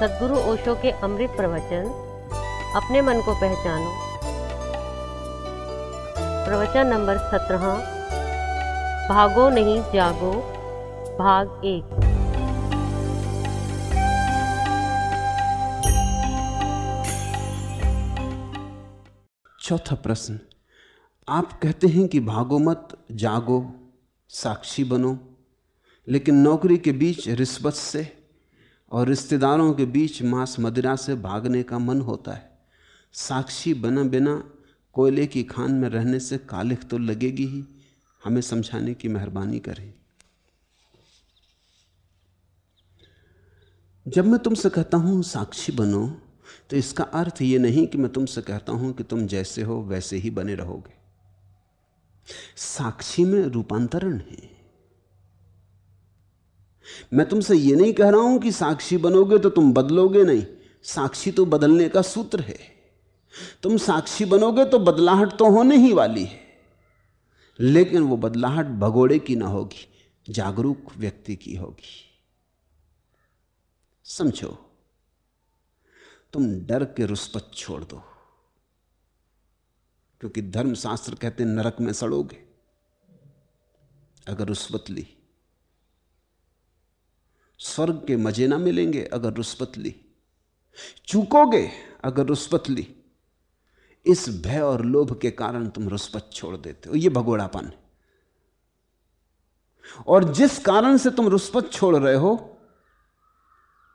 सदगुरु ओशो के अमृत प्रवचन, अपने मन को पहचानो। प्रवचन नंबर सत्रह, भागो नहीं, जागो, भाग एक। चौथा प्रश्न, आप कहते हैं कि भागो मत, जागो, साक्षी बनो, लेकिन नौकरी के बीच रिश्वत से और रिश्तेदारों के बीच मांस मदिरा से भागने का मन होता है। साक्षी बना बिना कोयले की खान में रहने से कालिख तो लगेगी ही। हमें समझाने की मेहरबानी करें। जब मैं तुमसे कहता हूँ, साक्षी बनो तो इसका अर्थ ये नहीं कि मैं तुमसे कहता हूँ कि तुम जैसे हो, वैसे ही बने रहोगे। साक्षी में रूपांतरण है। मैं तुमसे यह नहीं कह रहा हूँ कि साक्षी बनोगे तो तुम बदलोगे नहीं। साक्षी तो बदलने का सूत्र है। तुम साक्षी बनोगे तो बदलाहट तो होने ही वाली है। लेकिन वो बदलाहट भगोड़े की ना होगी, जागरूक व्यक्ति की होगी। समझो, तुम डर के रुस्पत छोड़ दो, क्योंकि धर्मशास्त्र कहते नरक में सड़ोगे। अगर रुस्वत ली स्वर्ग के मज़े ना मिलेंगे अगर रुस्वत ली। चूकोगे अगर रुस्वत ली। इस भय और लोभ के कारण तुम रुस्वत छोड़ देते हो। यह भगोड़ापन है। और जिस कारण से तुम रुस्वत छोड़ रहे हो,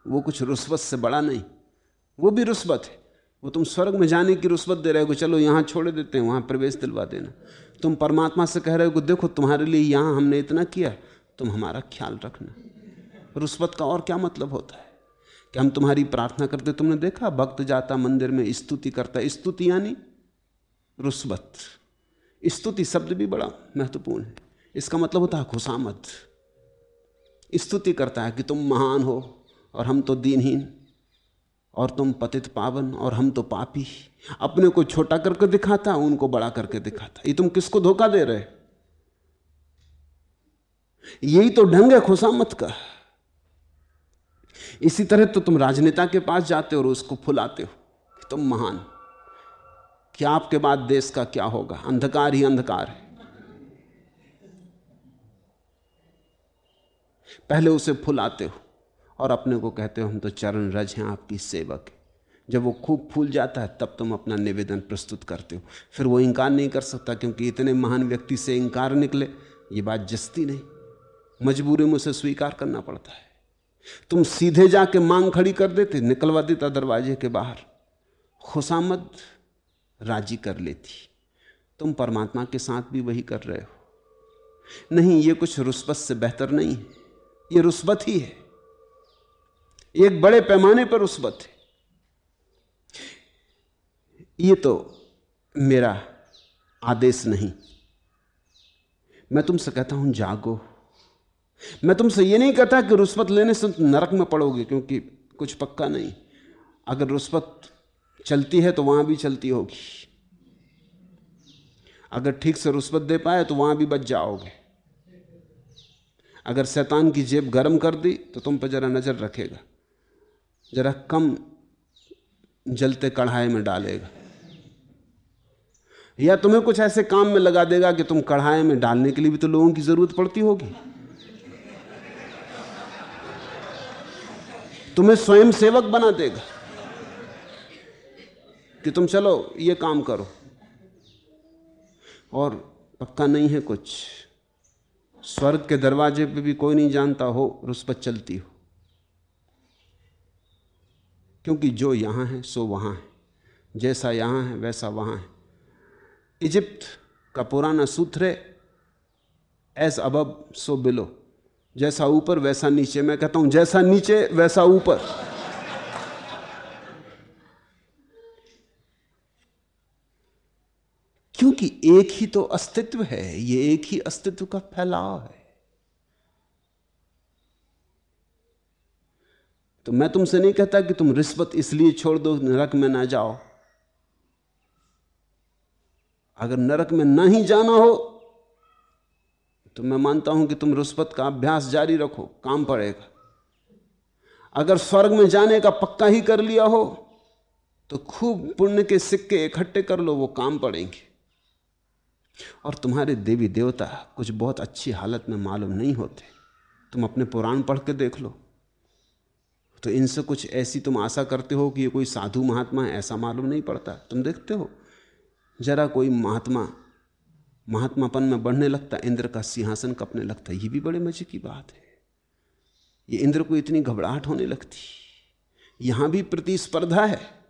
वो कुछ रुस्वत से बड़ा नहीं। वो भी रुस्वत है। वो तुम स्वर्ग में जाने की रुस्वत दे रहे हो चलो यहाँ छोड़ देते हैं, वहाँ प्रवेश दिलवा देना। तुम परमात्मा से कह रहे हो देखो तुम्हारे लिए यहाँ हमने इतना किया, तुम हमारा ख्याल रखना। रुस्वत का और क्या मतलब होता है? कि हम तुम्हारी प्रार्थना करते, तुमने देखा, भक्त जाता मंदिर में, स्तुति करता। स्तुति यानी रुस्वत। स्तुति शब्द भी बड़ा महत्वपूर्ण है। इसका मतलब होता है खुशामद। स्तुति करता है कि तुम महान हो और हम तो दीनहीन और तुम पतित पावन और हम तो पापी। अपने को छोटा करके दिखाता, उनको बड़ा करके दिखाता। ये तुम किसको धोखा दे रहे? यही तो ढंग है खुशामत का। इसी तरह तो तुम राजनेता के पास जाते हो और उसको फुलाते हो तुम महान। क्या आपके बाद देश का क्या होगा? अंधकार ही अंधकार है। पहले उसे फुलाते हो और अपने को कहते हो, हम तो चरण रज हैं, आपकी सेवक जब वो खूब फूल जाता है, तब तुम अपना निवेदन प्रस्तुत करते हो। फिर वो इंकार नहीं कर सकता क्योंकि इतने महान व्यक्ति से इंकार निकले, ये बात जस्ती नहीं। मजबूरी में उसे स्वीकार करना पड़ता है। तुम सीधे जाके मांग खड़ी कर देते, निकलवा देता दरवाजे के बाहर। खुशामद राज़ी कर लेती। तुम परमात्मा के साथ भी वही कर रहे हो। नहीं, ये कुछ रुस्बत से बेहतर नहीं है। ये रुस्बत ही है। एक बड़े पैमाने पर रुस्बत है। ये तो मेरा आदेश नहीं। मैं तुमसे कहता हूँ, जागो। मैं तुमसे ये नहीं कहता कि रुस्वत लेने से नरक में पड़ोगे, क्योंकि कुछ पक्का नहीं। अगर रुस्वत चलती है तो वहाँ भी चलती होगी। अगर ठीक से रुस्वत दे पाए तो वहाँ भी बच जाओगे। अगर शैतान की जेब गर्म कर दी तो तुम पर जरा नज़र रखेगा। जरा कम जलते कढ़ाई में डालेगा। या तुम्हें कुछ ऐसे काम में लगा देगा कि तुम कढ़ाई में डालने के लिए भी तो लोगों की ज़रूरत पड़ती होगी। तुम्हें स्वयं सेवक बना देगा कि तुम चलो, ये काम करो। और पक्का नहीं है कुछ। स्वर्ग के दरवाजे पे भी कोई नहीं जानता हो रुस्पत चलती हो। क्योंकि जो यहाँ है, सो वहाँ है। जैसा यहाँ है, वैसा वहाँ है। इजिप्ट का पुराना सूत्र है एस अबब सो बिलो जैसा ऊपर, वैसा नीचे। मैं कहता हूँ, जैसा नीचे, वैसा ऊपर। क्योंकि एक ही तो अस्तित्व है, ये एक ही अस्तित्व का फैलाव है। तो मैं तुमसे नहीं कहता कि तुम रिश्वत इसलिए छोड़ दो, नरक में ना जाओ। अगर नरक में ना ही जाना हो तो मैं मानता हूँ कि तुम रुस्वत का अभ्यास जारी रखो, काम पड़ेगा। अगर स्वर्ग में जाने का पक्का ही कर लिया हो तो खूब पुण्य के सिक्के इकट्ठे कर लो, वो काम पड़ेंगे। और तुम्हारे देवी देवता कुछ बहुत अच्छी हालत में मालूम नहीं होते। तुम अपने पुराण पढ़ के देख लो। तो इनसे कुछ ऐसी तुम आशा करते हो कि ये कोई साधु महात्मा है, ऐसा मालूम नहीं पड़ता। तुम देखते हो, जरा कोई महात्मा महात्मापन में बढ़ने लगता, इंद्र का सिंहासन कपने लगता, ये भी बड़े मज़े की बात है। ये इंद्र को इतनी घबराहट होने लगती। यहाँ भी प्रतिस्पर्धा है।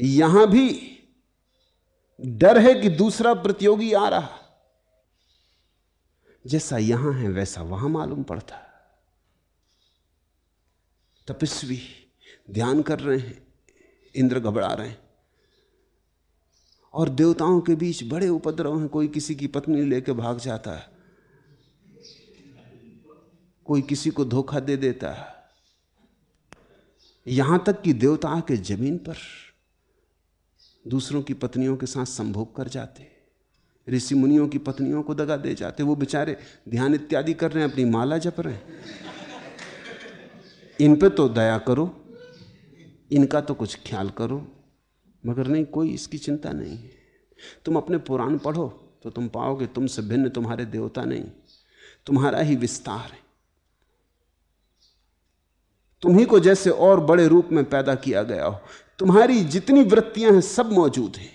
यहाँ भी डर है कि दूसरा प्रतियोगी आ रहा। जैसा यहाँ है, वैसा वहाँ मालूम पड़ता। तपस्वी, ध्यान कर रहे हैं। इंद्र घबरा रहे हैं। और देवताओं के बीच बड़े उपद्रव हैं, कोई किसी की पत्नी लेके भाग जाता है। कोई किसी को धोखा दे देता है। यहाँ तक कि देवता के ज़मीन पर दूसरों की पत्नियों के साथ संभोग कर जाते ऋषि मुनियों की पत्नियों को दगा दे जाते। वो बेचारे ध्यान इत्यादि कर रहे हैं, अपनी माला जप रहे हैं। इन पे तो दया करो, इनका तो कुछ ख्याल करो। मगर नहीं, कोई इसकी चिंता नहीं है। तुम अपने पुराण पढ़ो तो तुम पाओगे तुमसे भिन्न तुम्हारे देवता नहीं, तुम्हारा ही विस्तार है। तुम्ही को जैसे और बड़े रूप में पैदा किया गया हो, तुम्हारी जितनी वृत्तियाँ हैं सब मौजूद हैं।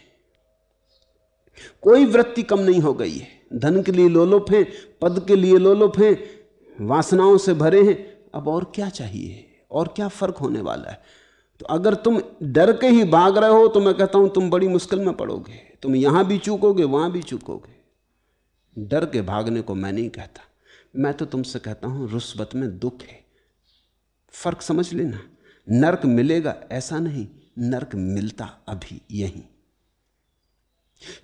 कोई वृत्ति कम नहीं हो गई है। धन के लिए लोलोप हैं, पद के लिए लोलोप हैं, वासनाओं से भरे हैं। अब और क्या चाहिए? और क्या फ़र्क होने वाला है? तो अगर तुम डर के ही भाग रहे हो तो मैं कहता हूँ तुम बड़ी मुश्किल में पड़ोगे। तुम यहाँ भी चूकोगे, वहाँ भी चूकोगे। डर के भागने को मैं नहीं कहता। मैं तो तुमसे कहता हूँ रुस्बत में दुख है। फ़र्क समझ लेना। नरक मिलेगा, ऐसा नहीं। नरक मिलता अभी यही।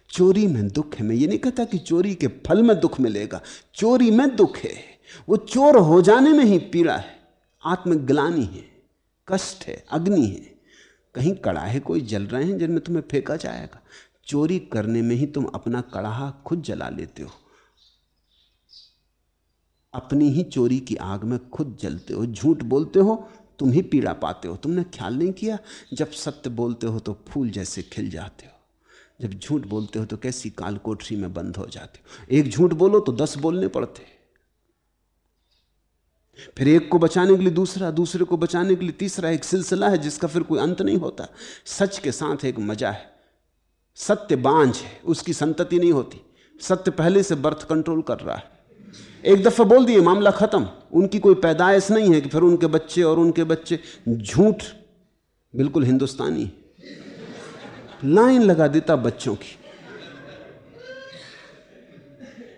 चोरी में दुख है। मैं ये नहीं कहता कि चोरी के फल में दुख मिलेगा। चोरी में दुख है। वो चोर हो जाने में ही पीड़ा है। आत्मग्लानी है। कष्ट है, अग्नि है। कहीं कड़ाहे कोई जल रहे हैं जिनमें तुम्हें फेंका जाएगा। चोरी करने में ही तुम अपना कड़ाहा खुद जला लेते हो। अपनी ही चोरी की आग में खुद जलते हो। झूठ बोलते हो, तुम ही पीड़ा पाते हो। तुमने ख्याल नहीं किया? जब सत्य बोलते हो तो फूल जैसे खिल जाते हो। जब झूठ बोलते हो तो कैसी काल कोठरी में बंद हो जाते हो। एक झूठ बोलो तो दस बोलने पड़ते फिर एक को बचाने के लिए दूसरा, दूसरे को बचाने के लिए तीसरा एक सिलसिला है जिसका फिर कोई अंत नहीं होता। सच के साथ एक मज़ा है। सत्य बांझ है, उसकी संतति नहीं होती। सत्य पहले से बर्थ कंट्रोल कर रहा है। एक दफ़ा बोल दिए, मामला खत्म। उनकी कोई पैदाइश नहीं है कि फिर उनके बच्चे और उनके बच्चे झूठ, बिल्कुल हिंदुस्तानी। लाइन लगा देता बच्चों की।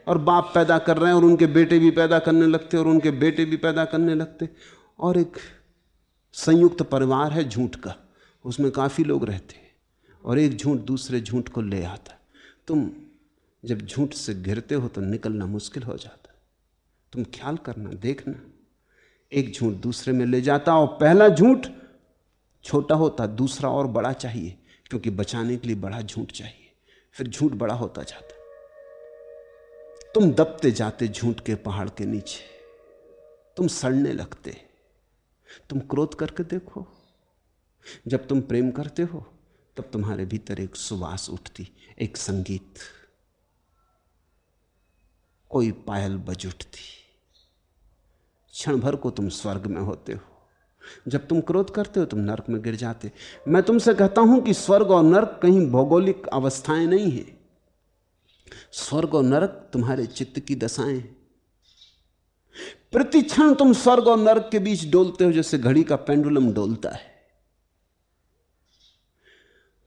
और बाप पैदा कर रहे हैं और उनके बेटे भी पैदा करने लगते और उनके बेटे भी पैदा करने लगते। और एक संयुक्त परिवार है झूठ का। उसमें काफ़ी लोग रहते हैं और एक झूठ दूसरे झूठ को ले आता। तुम जब झूठ से घिरते हो तो निकलना मुश्किल हो जाता। तुम ख्याल करना, देखना। एक झूठ दूसरे में ले जाता और पहला झूठ छोटा होता, दूसरा और बड़ा चाहिए, क्योंकि बचाने के लिए बड़ा झूठ चाहिए। फिर झूठ बड़ा होता जाता। तुम दबते जाते झूठ के पहाड़ के नीचे। तुम सड़ने लगते। तुम क्रोध करके देखो। जब तुम प्रेम करते हो, तब तुम्हारे भीतर एक सुवास उठती, एक संगीत। कोई पायल बज उठती। क्षण भर को तुम स्वर्ग में होते हो। जब तुम क्रोध करते हो, तुम नरक में गिर जाते। मैं तुमसे कहता हूँ कि स्वर्ग और नरक कहीं भौगोलिक अवस्थाएँ नहीं है। स्वर्ग और नरक तुम्हारे चित्त की दशाएँ प्रति क्षण तुम स्वर्ग और नरक के बीच डोलते हो, जैसे घड़ी का पेंडुलम डोलता है।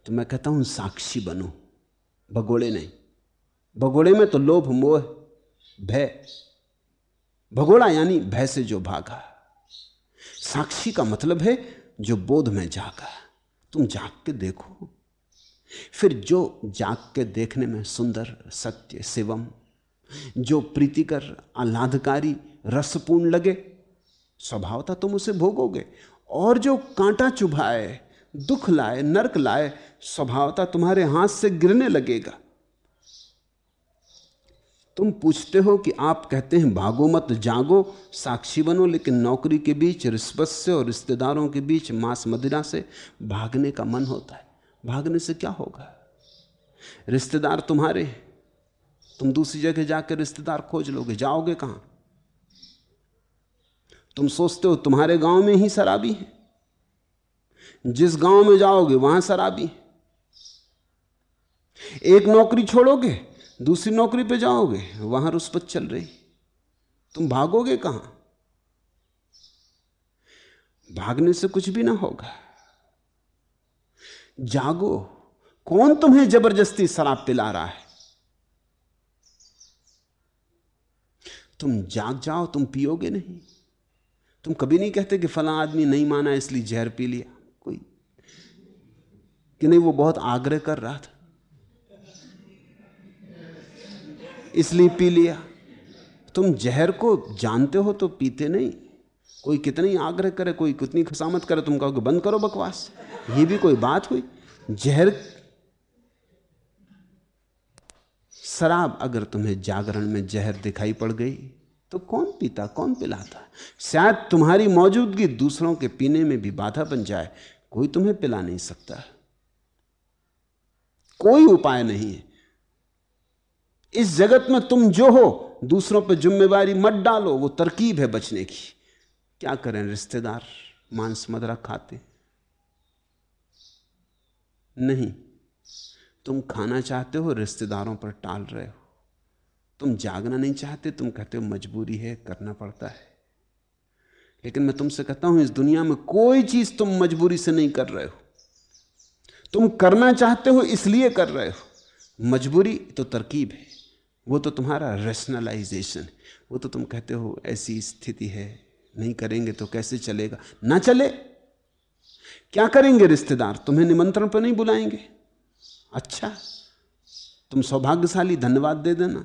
तो मैं कहता हूँ, साक्षी बनो, भगोड़े नहीं। भगोड़े में तो लोभ, मोह, भय। भगोड़ा यानी भय से जो भागा। साक्षी का मतलब है, जो बोध में जागा। तुम जाग के देखो। फिर जो जाग के देखने में सुंदर सत्य शिवम, जो प्रीतिकर, आह्लादकारी, रसपूर्ण लगे, स्वभावता तुम उसे भोगोगे। और जो कांटा चुभाए, दुख लाए, नरक लाए, स्वभावता तुम्हारे हाथ से गिरने लगेगा। तुम पूछते हो कि आप कहते हैं, भागो मत, जागो, साक्षी बनो, लेकिन नौकरी के बीच, रिश्वत से और रिश्तेदारों के बीच, मांस मदिरा से भागने का मन होता है। भागने से क्या होगा? रिश्तेदार तुम्हारे तुम दूसरी जगह जाकर रिश्तेदार खोज लोगे। जाओगे कहाँ? तुम सोचते हो तुम्हारे गाँव में ही शराबी है। जिस गाँव में जाओगे, वहाँ शराबी एक नौकरी छोड़ोगे, दूसरी नौकरी पे जाओगे, वहाँ रुस्पत चल रही तुम भागोगे कहाँ? भागने से कुछ भी ना होगा। जागो, कौन तुम्हें ज़बरदस्ती शराब पिला रहा है? तुम जाग जाओ, तुम पियोगे नहीं। तुम कभी नहीं कहते कि फला आदमी नहीं माना, इसलिए जहर पी लिया। कोई। कि नहीं, वो बहुत आग्रह कर रहा था। इसलिए पी लिया। तुम जहर को जानते हो तो पीते नहीं। कोई कितनी आग्रह करे, कोई कितनी खुशामत करे, तुम कहोगे, बंद करो बकवास। ये भी कोई बात हुई? जहर शराब अगर तुम्हें जागरण में जहर दिखाई पड़ गई तो कौन पीता, कौन पिलाता? शायद तुम्हारी मौजूदगी दूसरों के पीने में भी बाधा बन जाए, कोई तुम्हें पिला नहीं सकता। कोई उपाय नहीं है। इस जगत में तुम जो हो, दूसरों पर जिम्मेवारी मत डालो, वो तरकीब है बचने की। क्या करें रिश्तेदार मांस मदरा खाते? नहीं। तुम खाना चाहते हो, रिश्तेदारों पर टाल रहे हो। तुम जागना नहीं चाहते, तुम कहते हो मजबूरी है, करना पड़ता है। लेकिन मैं तुमसे कहता हूँ, इस दुनिया में कोई चीज़ तुम मजबूरी से नहीं कर रहे हो। तुम करना चाहते हो, इसलिए कर रहे हो। मजबूरी तो तरकीब है। वो तो तुम्हारा रेशनलाइजेशन वो तो तुम कहते हो, ऐसी स्थिति है। नहीं करेंगे तो कैसे चलेगा? ना चले। क्या करेंगे रिश्तेदार? तुम्हें निमंत्रण पर नहीं बुलाएँगे? अच्छा तुम सौभाग्यशाली धन्यवाद दे देना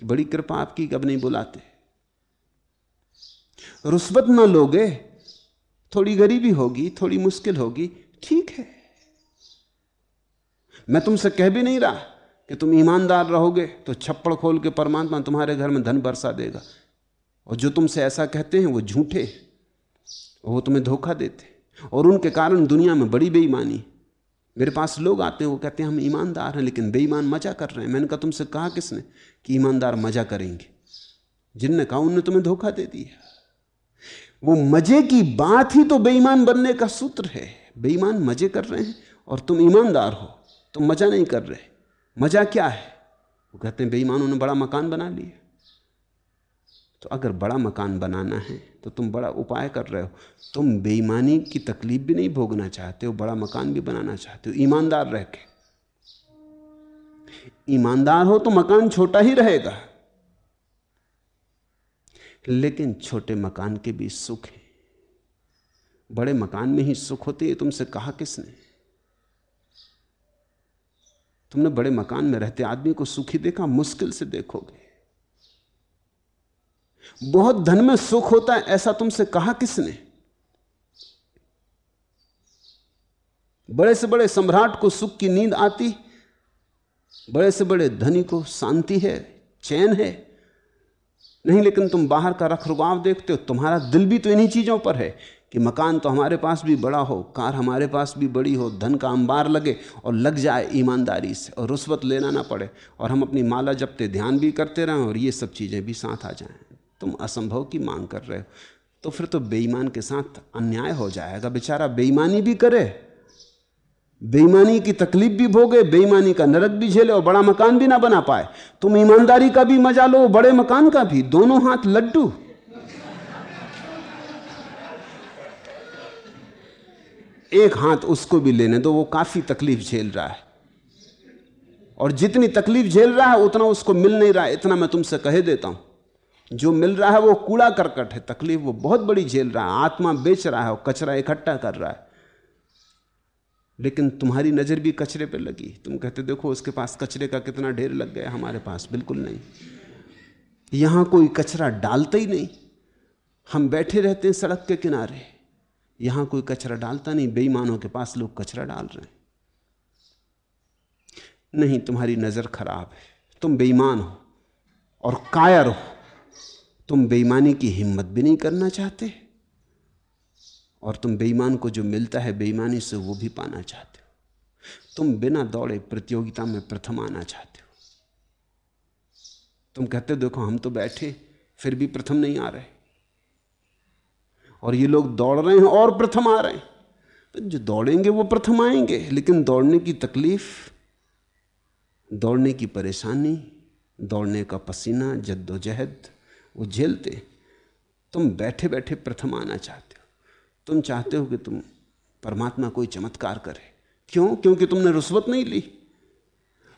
कि बड़ी कृपा आपकी कब नहीं बुलाते। रुस्वत ना लोगे, थोड़ी गरीबी होगी, थोड़ी मुश्किल होगी, ठीक है। मैं तुमसे कह भी नहीं रहा कि तुम ईमानदार रहोगे तो छप्पड़ खोल के परमात्मा तुम्हारे घर में धन बरसा देगा। और जो तुमसे ऐसा कहते हैं, वो झूठे। वो तुम्हें धोखा देते। और उनके कारण दुनिया में बड़ी बेईमानी। मेरे पास लोग आते हैं, वो कहते हैं, हम ईमानदार हैं, लेकिन बेईमान मज़ा कर रहे हैं। मैंने कहा, तुमसे कहा किसने कि ईमानदार मज़ा करेंगे? जिनने कहा, उनने तुम्हें धोखा दे दिया वो मज़े की बात ही तो बेईमान बनने का सूत्र है। बेईमान मज़े कर रहे हैं, और तुम ईमानदार हो, तुम मज़ा नहीं कर रहे। मज़ा क्या है? वो कहते हैं, बेईमानों ने बड़ा मकान बना लिया तो अगर बड़ा मकान बनाना है तो तुम बड़ा उपाय कर रहे हो। तुम बेईमानी की तकलीफ़ भी नहीं भोगना चाहते हो, बड़ा मकान भी बनाना चाहते हो, ईमानदार रह के। ईमानदार हो तो मकान छोटा ही रहेगा। लेकिन छोटे मकान के भी सुख है। बड़े मकान में ही सुख होते है, तुमसे कहा किसने? तुमने बड़े मकान में रहते आदमी को सुखी देखा, मुश्किल से देखोगे। बहुत धन में सुख होता है, ऐसा तुमसे कहा किसने? बड़े से बड़े सम्राट को सुख की नींद आती, बड़े से बड़े धनी को शांति है, चैन है। नहीं, लेकिन तुम बाहर का रख देखते हो, तुम्हारा दिल भी तो इन्हीं चीज़ों पर है कि मकान तो हमारे पास भी बड़ा हो, कार हमारे पास भी बड़ी हो, धन का अंबार लगे और लग जाए ईमानदारी से और रुस्वत लेना ना पड़े और हम अपनी माला जपते, ध्यान भी करते रहें और ये सब चीज़ें भी साथ आ जाएँ। तुम असंभव की मांग कर रहे हो। तो फिर तो बेईमान के साथ अन्याय हो जाएगा। बेचारा बेईमानी भी करे, बेईमानी की तकलीफ़ भी भोगे, बेईमानी का नरक भी झेले और बड़ा मकान भी ना बना पाए। तुम ईमानदारी का भी मज़ा लो, बड़े मकान का भी। दोनों हाथ लड्डू। एक हाथ उसको भी लेने दो, वो काफ़ी तकलीफ़ झेल रहा है। और जितनी तकलीफ़ झेल रहा है, उतना उसको मिल नहीं रहा है। इतना मैं तुमसे कह देता हूँ। जो मिल रहा है वो कूड़ा करकट है, तकलीफ़ वो बहुत बड़ी झेल रहा है, आत्मा बेच रहा है और कचरा इकट्ठा कर रहा है। लेकिन तुम्हारी नज़र भी कचरे पर लगी। तुम कहते, देखो, उसके पास कचरे का कितना ढेर लग गया हमारे पास बिल्कुल नहीं। यहाँ कोई कचरा डालता ही नहीं। हम बैठे रहते हैं सड़क के किनारे। यहाँ कोई कचरा डालता नहीं, बेईमानों के पास लोग कचरा डाल रहे हैं। नहीं, तुम्हारी नज़र खराब है। तुम बेईमान हो और कायर हो। तुम बेईमानी की हिम्मत भी नहीं करना चाहते। और तुम बेईमान को जो मिलता है, बेईमानी से वो भी पाना चाहते हो। तुम बिना दौड़े प्रतियोगिता में प्रथम आना चाहते हो। तुम कहते हो, देखो, हम तो बैठे, फिर भी प्रथम नहीं आ रहे। और ये लोग दौड़ रहे हैं, और प्रथम आ रहे हैं। तो जो दौड़ेंगे, वो प्रथम आएँगे। लेकिन दौड़ने की तकलीफ़, दौड़ने की परेशानी, दौड़ने का पसीना, जद्दोजहद वो झेलते। तुम बैठे बैठे प्रथम आना चाहते हो। तुम चाहते हो कि तुम परमात्मा कोई चमत्कार करे। क्यों? क्योंकि तुमने रुस्वत नहीं ली।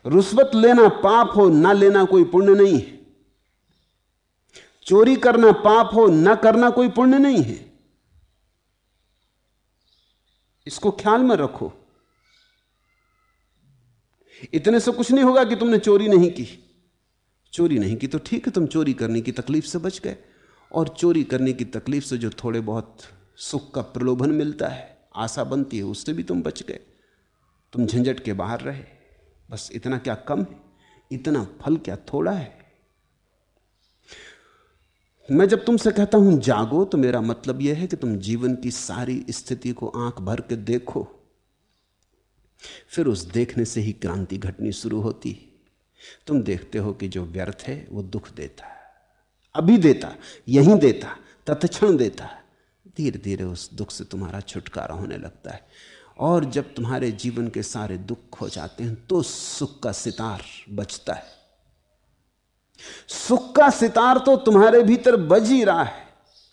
रुस्वत लेना पाप हो, ना लेना कोई पुण्य नहीं है। चोरी करना पाप हो, ना करना कोई पुण्य नहीं है। इसको ख्याल में रखो। इतने से कुछ नहीं होगा कि तुमने चोरी नहीं की। चोरी नहीं की तो ठीक है, तुम चोरी करने की तकलीफ़ से बच गए। और चोरी करने की तकलीफ़ से जो थोड़े बहुत सुख का प्रलोभन मिलता है, आशा बनती है, उससे भी तुम बच गए। तुम झंझट के बाहर रहे। बस इतना क्या कम है? इतना फल क्या थोड़ा है? मैं जब तुमसे कहता हूँ, जागो तो मेरा मतलब यह है कि तुम जीवन की सारी स्थिति को आँख भर के देखो। फिर उस देखने से ही क्रांति घटनी शुरू होती तुम देखते हो कि जो व्यर्थ है, वो दुख देता है। अभी देता, यहीं देता, तत्क्षण देता। धीरे धीरे उस दुख से तुम्हारा छुटकारा होने लगता है। और जब तुम्हारे जीवन के सारे दुख हो जाते हैं तो सुख का सितार बचता है। सुख का सितार तो तुम्हारे भीतर बज ही रहा है।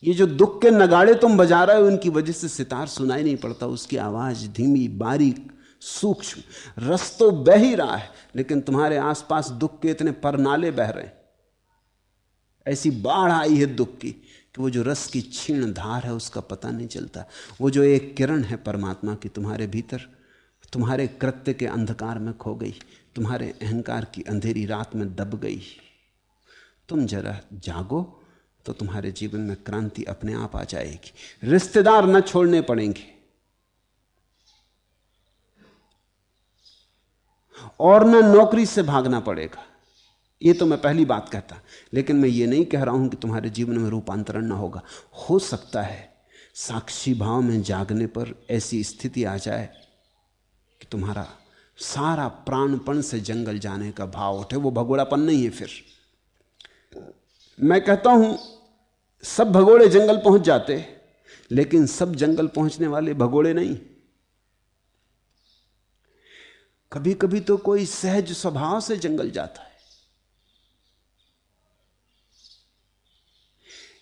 ये जो दुख के नगाड़े तुम बजा रहे हो उनकी वजह से सितार सुनाई नहीं पड़ता। उसकी आवाज़ धीमी, बारीक सूक्ष्म। रस तो बह ही रहा है, लेकिन तुम्हारे आसपास दुख के इतने परनाले बह रहे हैं। ऐसी बाढ़ आई है दुख की कि वो जो रस की क्षीण धार है, उसका पता नहीं चलता। वो जो एक किरण है परमात्मा की तुम्हारे भीतर, तुम्हारे कृत्य के अंधकार में खो गई, तुम्हारे अहंकार की अंधेरी रात में दब गई। तुम जरा जागो तो तुम्हारे जीवन में क्रांति अपने आप आ जाएगी। रिश्तेदार न छोड़ने पड़ेंगे। और न नौकरी से भागना पड़ेगा। ये तो मैं पहली बात कहता, लेकिन मैं ये नहीं कह रहा हूँ कि तुम्हारे जीवन में रूपांतरण ना होगा। हो सकता है साक्षी भाव में जागने पर ऐसी स्थिति आ जाए कि तुम्हारा सारा प्राणपण से जंगल जाने का भाव उठे। वो भगोड़ापन नहीं है फिर। मैं कहता हूँ, सब भगोड़े जंगल पहुँच जाते, लेकिन सब जंगल पहुँचने वाले भगोड़े नहीं। कभी कभी तो कोई सहज स्वभाव से जंगल जाता है।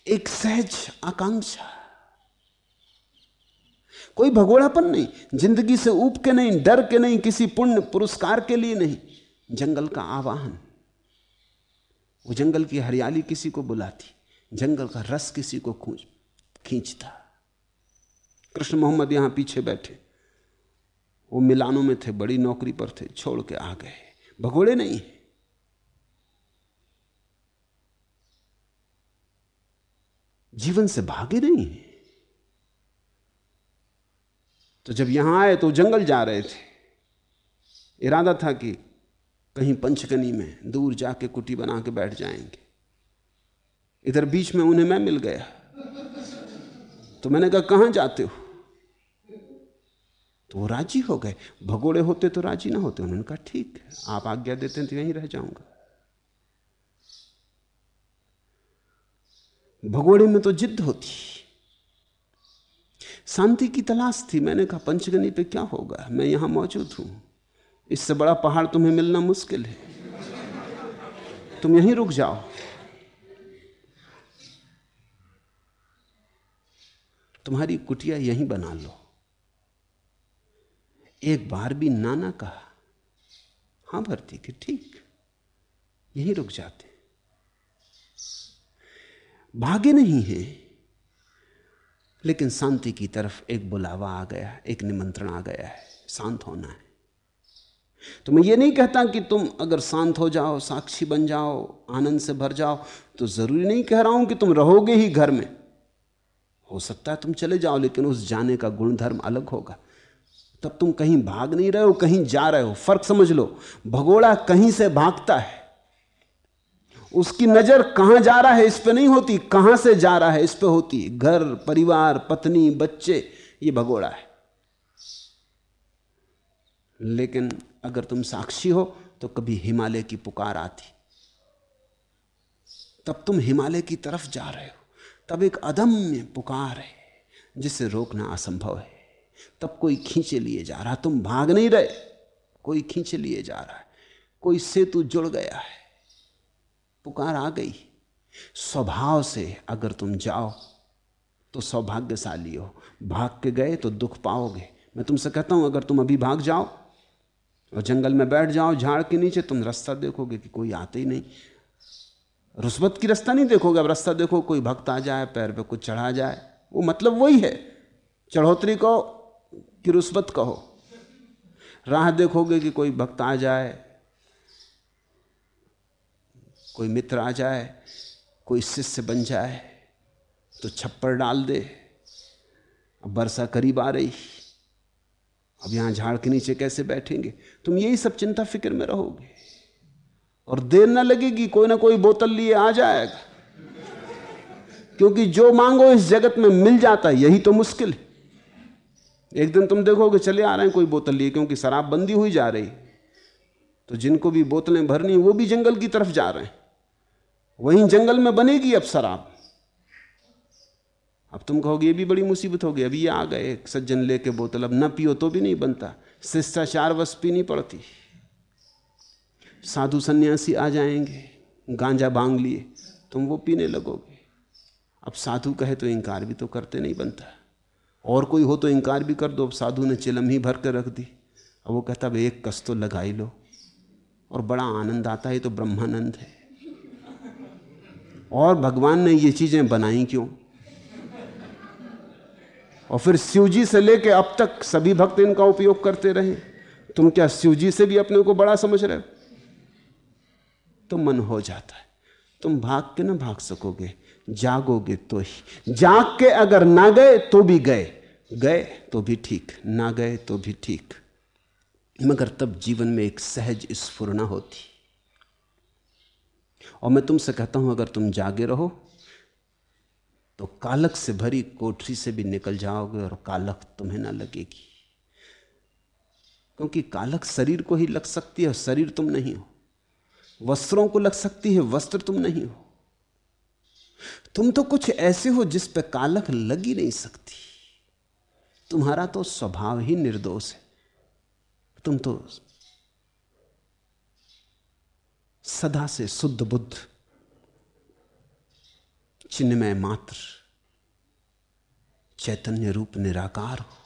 एक सहज आकांक्षा। कोई भगोड़ापन नहीं, ज़िंदगी से ऊप के नहीं, डर के नहीं, किसी पुण्य पुरस्कार के लिए नहीं, जंगल का आवाहन। वो जंगल की हरियाली किसी को बुलाती, जंगल का रस किसी को खींचता। कृष्ण मोहम्मद यहाँ पीछे बैठे। वो मिलानों में थे, बड़ी नौकरी पर थे, छोड़ के आ गए। भगोड़े नहीं। जीवन से भागे नहीं। है तो जब यहाँ आए तो जंगल जा रहे थे। इरादा था कि कहीं पंचकनी में दूर जाके कुटी बना के बैठ जाएँगे। इधर बीच में उन्हें मैं मिल गया। तो मैंने कहा, कहाँ जाते हो? तो वो राज़ी हो गए। भगोड़े होते तो राज़ी ना होते। उन्होंने कहा, ठीक है, आप आज्ञा देते हैं तो यहीं रह जाऊँगा। भगोड़े में तो जिद होती। शांति की तलाश थी। मैंने कहा, पंचगनी पे क्या होगा? मैं यहाँ मौजूद हूँ। इससे बड़ा पहाड़ तुम्हें मिलना मुश्किल है। तुम यहीं रुक जाओ। तुम्हारी कुटिया यहीं बना लो। एक बार भी नाना कहा, हाँ भरती कि ठीक, यहीं रुक जाते भागे नहीं है, लेकिन शांति की तरफ़ एक बुलावा आ गया, एक निमंत्रण आ गया है, शांत होना है। तो मैं ये नहीं कहता कि तुम अगर शांत हो जाओ, साक्षी बन जाओ, आनंद से भर जाओ तो ज़रूरी नहीं कह रहा हूँ कि तुम रहोगे ही घर में। हो सकता है तुम चले जाओ, लेकिन उस जाने का गुणधर्म अलग होगा। तब तुम कहीं भाग नहीं रहे हो, कहीं जा रहे हो। फ़र्क समझ लो, भगोड़ा कहीं से भागता है। उसकी नज़र कहाँ जा रहा है, इस पे नहीं होती, कहाँ से जा रहा है, इस पे होती घर, परिवार, पत्नी, बच्चे, ये भगोड़ा है। लेकिन अगर तुम साक्षी हो तो कभी हिमालय की पुकार आती। तब तुम हिमालय की तरफ़ जा रहे हो। तब एक अदम्य पुकार है जिसे रोकना असंभव है। तब कोई खींचे लिए जा रहा तुम भाग नहीं रहे, कोई खींचे लिए जा रहा है। कोई सेतु जुड़ गया है। पुकार आ गई। स्वभाव से अगर तुम जाओ तो सौभाग्यशाली हो। भाग के गए तो दुख पाओगे। मैं तुमसे कहता हूँ, अगर तुम अभी भाग जाओ और जंगल में बैठ जाओ, झाड़ के नीचे, तुम रास्ता देखोगे कि कोई आते ही नहीं। रुस्बत की रास्ता नहीं देखोगे। अब रास्ता देखो, कोई भक्त आ जाए, पैर पे कुछ चढ़ा जाए। वो मतलब वही है। चढ़ोतरी कहो कि रुस्बत कहो। राह देखोगे कि कोई भक्त आ जाए, कोई मित्र आ जाए, कोई शिष्य बन जाए तो छप्पर डाल दे। अब वर्षा करीब आ रही। अब यहाँ झाड़ के नीचे कैसे बैठेंगे? तुम यही सब चिंता फ़िक्र में रहोगे। और देर ना लगेगी, कोई ना कोई बोतल लिए आ जाएगा। क्योंकि जो मांगो इस जगत में मिल जाता है यही तो मुश्किल है। एक दिन तुम देखोगे चले आ रहे हैं कोई बोतल लिए, क्योंकि शराब बंदी हुई जा रही। तो जिनको भी बोतलें भरनी वो भी जंगल की तरफ़ जा रहे हैं। वहीं जंगल में बनेगी अब शराब। अब तुम कहोगे, ये भी बड़ी मुसीबत होगी, अभी ये आ गए सज्जन लेके बोतल, अब न पियो तो भी नहीं बनता। शिष्टाचार वश पीनी पड़ती। साधु सन्यासी आ जाएँगे, गांजा बांग लिए, तुम वो पीने लगोगे। अब साधु कहे तो इनकार भी तो करते नहीं बनता। और कोई हो तो इनकार भी कर दो। अब साधु ने चिलम ही भर कर रख दी। अब वो कहता, अब एक कस तो लगा ही लो। और बड़ा आनंद आता है तो ब्रह्मानंद है। और भगवान ने ये चीज़ें बनाई क्यों? और फिर शिवजी से लेके अब तक सभी भक्त इनका उपयोग करते रहे। तुम क्या शिवजी से भी अपने को बड़ा समझ रहे हो? तो मन हो जाता है। तुम भाग के ना भाग सकोगे, जागोगे तो ही। जाग के अगर ना गए तो भी गए। गए तो भी ठीक, ना गए तो भी ठीक। मगर तब जीवन में एक सहज स्फुरना होती। और मैं तुमसे कहता हूँ, अगर तुम जागे रहो तो कालक से भरी कोठरी से भी निकल जाओगे और कालक तुम्हें ना लगेगी। क्योंकि कालक शरीर को ही लग सकती है और शरीर तुम नहीं हो। वस्त्रों को लग सकती है, वस्त्र तुम नहीं हो। तुम तो कुछ ऐसे हो जिस पे कालक लग ही नहीं सकती। तुम्हारा तो स्वभाव ही निर्दोष है। तुम तो सदा से शुद्ध बुद्ध चिन्हमय मात्र, चैतन्य रूप निराकार हो।